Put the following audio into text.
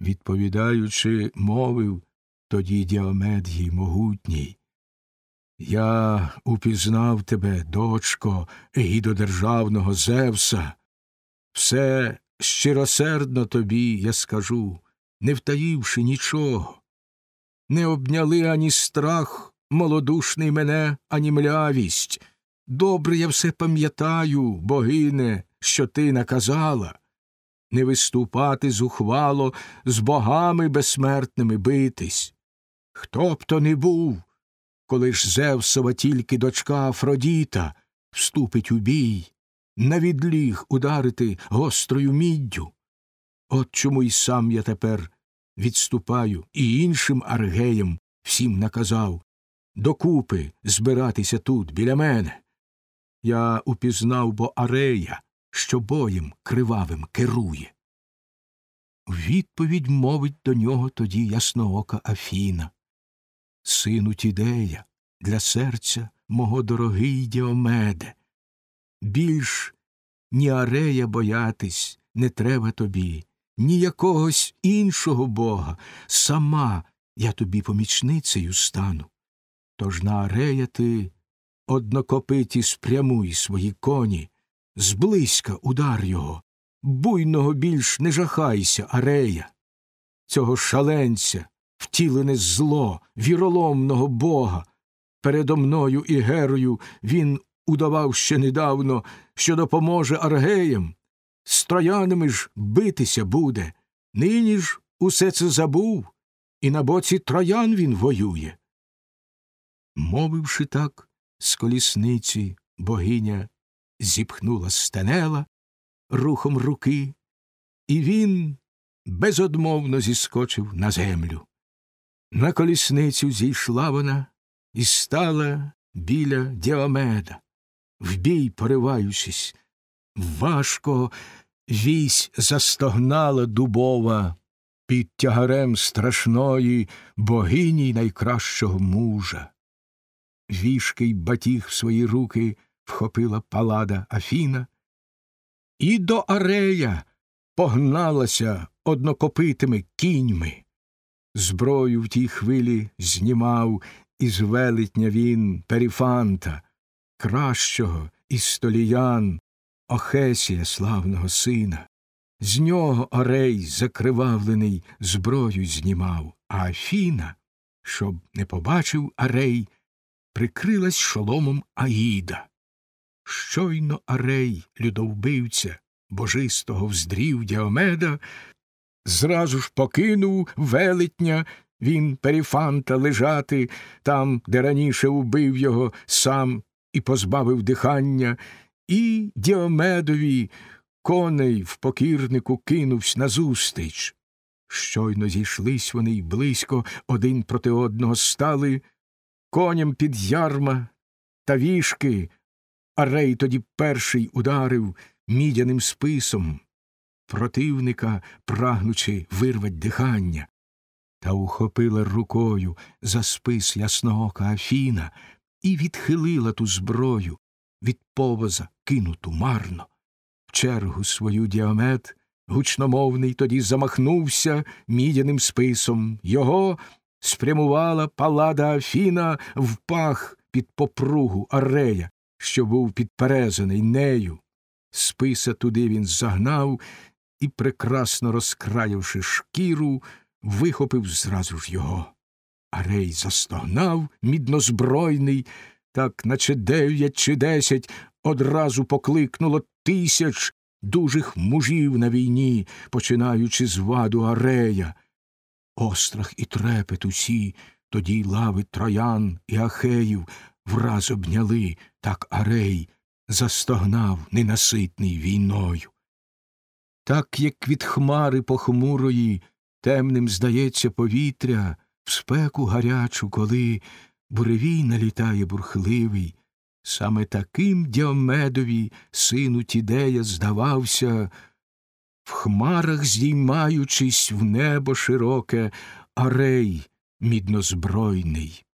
відповідаючи, мовив тоді Діомед їй могутній. Я упізнав тебе, дочко, гідодержавного Зевса. Все щиросердно тобі я скажу, не втаївши нічого. Не обняли ані страх молодушний мене, ані млявість. Добре я все пам'ятаю, богине, що ти наказала, не виступати зухвало з богами безсмертними битись. Хто б то не був, коли ж Зевсова тільки дочка Афродіта вступить у бій, на відліг ударити гострою міддю. От чому й сам я тепер відступаю і іншим аргеям всім наказав докупи збиратися тут, біля мене. Я упізнав бо Арея, що боєм кривавим керує. Відповідь мовить до нього тоді ясноока Афіна. Сину Тідея, для серця мого дорогий Діомеде. Більш ні Арея боятись не треба тобі, ні якогось іншого бога. Сама я тобі помічницею стану. Тож на Арея ти однокопиті спрямуй свої коні, зблизька удар його, буйного більш не жахайся, Арея, цього шаленця, втілене зло, віроломного бога. Передо мною і герою він удавав ще недавно, що допоможе аргеям. З троянами ж битися буде. Нині ж усе це забув, і на боці троян він воює. Мовивши так, з колісниці богиня зіпхнула стенела рухом руки, і він безодмовно зіскочив на землю. На колісницю зійшла вона і стала біля Діомеда, в бій пориваючись. Важко вісь застогнала дубова під тягарем страшної богині найкращого мужа. Вішкий батіг в свої руки вхопила палада Афіна, і до Арея погналася однокопитими кіньми. Зброю в тій хвилі знімав із велетня він періфанта, кращого із століян, Охесія славного сина. З нього Орей, закривавлений, зброю знімав, а Афіна, щоб не побачив Арей, прикрилась шоломом Аїда. Щойно Арей, людовбивця, божистого вздрів Діомеда, зразу ж покинув велетня. Він періфанта лежати там, де раніше убив його сам і позбавив дихання, і Діомедові коней в покірнику кинувсь назустріч. Щойно зійшлись вони й близько один проти одного стали, коням під ярма та вішки, а рей тоді перший ударив мідяним списом, противника, прагнучи вирвать дихання, та ухопила рукою за спис ясноока Афіна і відхилила ту зброю від повоза, кинуту марно. В чергу свою діамет гучномовний тоді замахнувся мідяним списом. Його спрямувала палада Афіна в пах під попругу Арея, що був підперезаний нею. Списа туди він загнав і, прекрасно розкраявши шкіру, вихопив зразу ж його. Арей застогнав міднозбройний, так наче дев'ять чи десять одразу покликнуло тисяч дужих мужів на війні, починаючи з ваду Арея. Острах і трепет усі тоді лави троян і ахеїв враз обняли, так Арей застогнав ненаситний війною. Так як від хмари похмурої темним здається повітря, в спеку гарячу, коли буревій налітає бурхливий, саме таким Діомедові, сину Тідея, здавався, в хмарах здіймаючись в небо широке, арей міднозбройний.